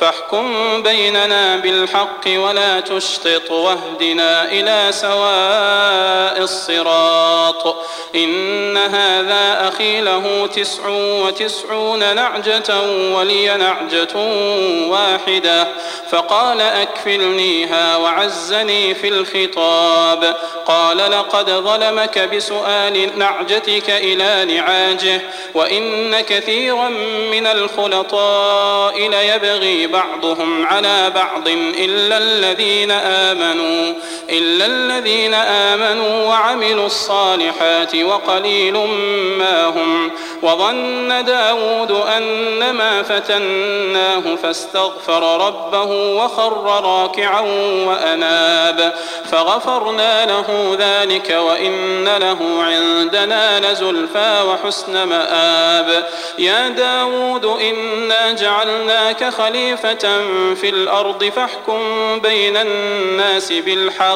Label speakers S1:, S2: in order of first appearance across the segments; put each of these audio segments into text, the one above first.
S1: فاحكم بيننا بالحق ولا تشطط واهدنا إلى سواء الصراط. إن هذا أخي له تسع وتسعون نعجة ولي نعجة واحدة. فقال أكفلنيها وعزني في الخطاب. قال لقد ظلمك بسؤال نعجتك إلى نعاجه وإن كثيرا من الخلطاء ليبغي بعضهم على بعض إلا الذين آمنوا إلا الذين آمنوا وعملوا الصالحات وقليل ما هم وظن داود أن ما فتناه فاستغفر ربه وخر راكعا وأناب فغفرنا له ذلك وإن له عندنا لزلفى وحسن مآب يا داود إنا جعلناك خليفة في الأرض فاحكم بين الناس بالحق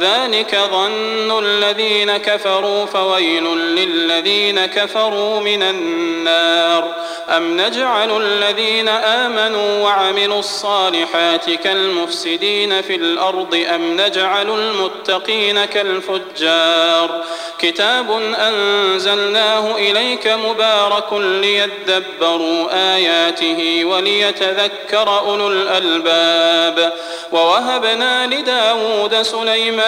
S1: ذلك ظن الذين كفروا فويل للذين كفروا من النار. أم نجعل الذين آمنوا وعملوا الصالحات كالمفسدين في الأرض؟ أم نجعل المتقين كالفجار؟ كتاب أنزلناه إليك مبارك ليدبروا آياته وليتذكر أولو الألباب. ووهبنا لداود سليمان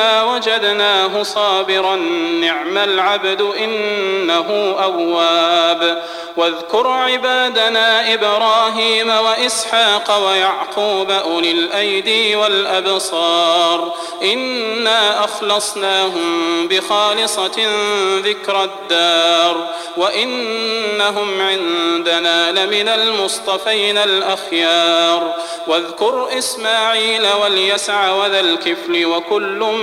S1: إنا وجدناه صابرا نعم العبد إنه أواب واذكر عبادنا إبراهيم وإسحاق ويعقوب أولي الأيدي والأبصار إنا أخلصناهم بخالصة ذكر الدار وإنهم عندنا لمن المصطفين الأخيار واذكر إسماعيل واليسع وذا الكفل وكل